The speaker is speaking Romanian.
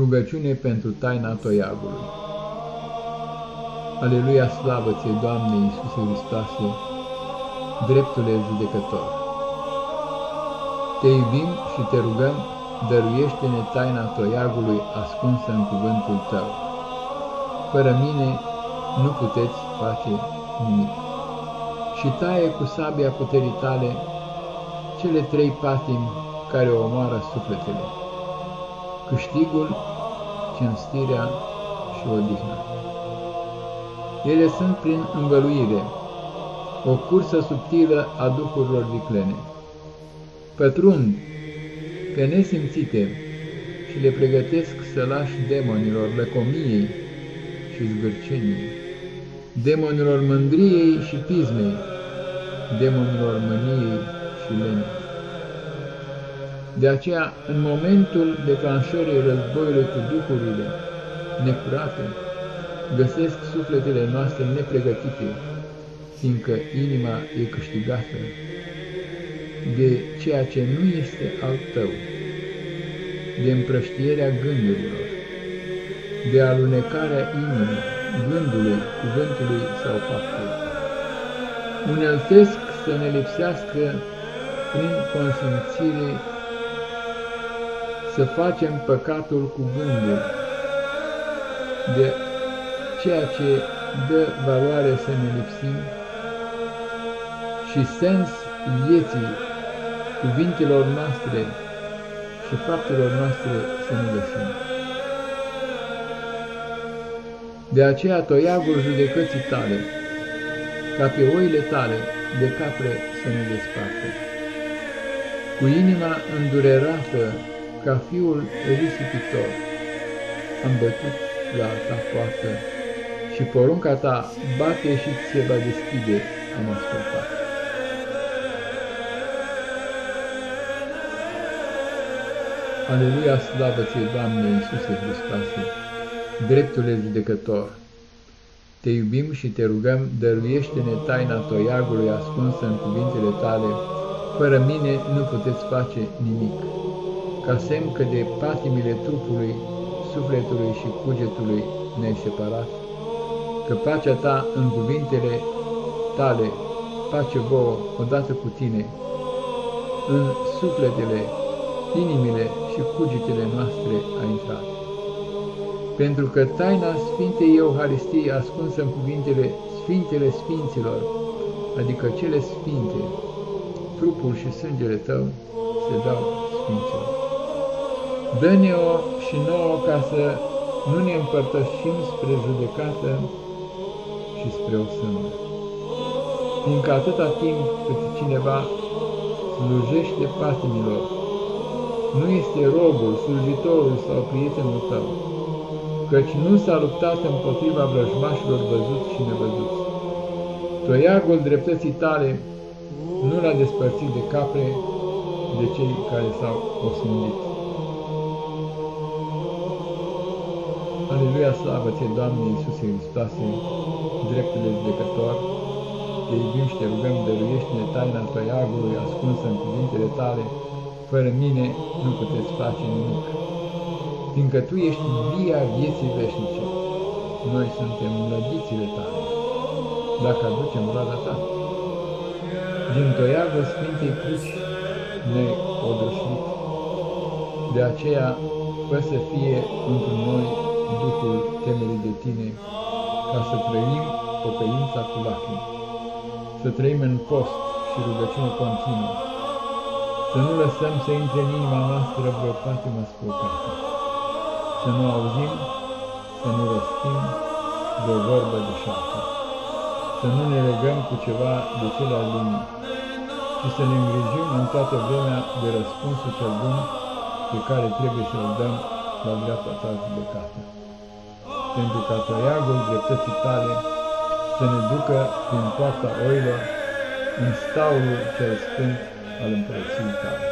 Rugăciune pentru taina toiagului. Aleluia, slavă ție, Doamne Iisuse Hristoase, dreptule judecător. Te iubim și te rugăm, dăruiește-ne taina toiagului ascunsă în cuvântul Tău. Fără mine nu puteți face nimic. Și taie cu sabia puterii tale cele trei patimi care omoară sufletele câștigul, cinstirea și odihna. Ele sunt prin învăluire, o cursă subtilă a duhurilor viclene. Pătrund pe nesimțite și le pregătesc să lași demonilor lăcomiei și zgârceniei, demonilor mândriei și pismei, demonilor mâniei și lenei. De aceea, în momentul declanșării războiului cu duhurile necurate, găsesc sufletele noastre nepregătite, fiindcă inima e câștigată de ceea ce nu este al tău, de împrăștierea gândurilor, de alunecarea inimii, gândului, cuvântului sau faptului. Uneltesc să ne lipsească prin consimțire să facem păcatul cu gândul, de ceea ce dă valoare să ne lipsim și sens vieții cuvintelor noastre și faptelor noastre să nu găsim. De aceea toiagul judecății tale, ca pe oile tale de capre să ne despartă. Cu inima îndurerată ca fiul risipitor. Am bătut la ta poartă și porunca ta bate și se va deschide, am ascultat. Aleluia, slavă ție, Doamne Iisuse Hristoase, dreptule judecător! Te iubim și te rugăm, dăruiește-ne taina toiagului ascunsă în cuvintele tale, fără mine nu puteți face nimic ca semn că de patimile trupului, sufletului și cugetului ne-ai separat, că pacea ta în cuvintele tale, pace vouă odată cu tine, în sufletele, inimile și cugetele noastre a intrat. Pentru că taina Sfintei Euharistiei ascunsă în cuvintele Sfintele Sfinților, adică cele Sfinte, trupul și sângele tău se dau Sfinților. Dă-ne-o și nouă ca să nu ne împărtășim spre judecată și spre o sândă. Fiindcă atâta timp cât cineva slujește patimilor, nu este robul, slujitorul sau prietenul tău, căci nu s-a luptat împotriva vrăjmașilor văzuți și nevăzuți. Toiagul dreptății tale nu l-a despărțit de capre de cei care s-au osândit. Aleluia, slavă ție, Doamne Iisuse Hristoase, dreptule judecător, te iubim și te rugăm, dăruiește-ne taina tăiagului ascunsă în cuvintele tale, fără mine nu puteți face nimic. Fiindcă Tu ești via vieții veșnice, noi suntem mlădițile tale, dacă aducem roada ta. Din toiagul Sfintei Cruci ne odrășit, de aceea fă să fie într noi Duhul temerii de tine, ca să trăim pocăința cu lacrimi, să trăim în post și rugăciune continuă, să nu lăsăm să intre în inima noastră vreo patimă spăcată, să nu auzim, să nu răstim vreo vorbă de șapte, să nu ne legăm cu ceva de cele al lumii, și să ne îngrijim în toată vremea de răspunsul cel bun pe care trebuie să-l dăm la dreapta ta judecată pentru ca toiagul dreptății tale să ne ducă prin poarta oilor în staulul cel sfânt al împărăției tale.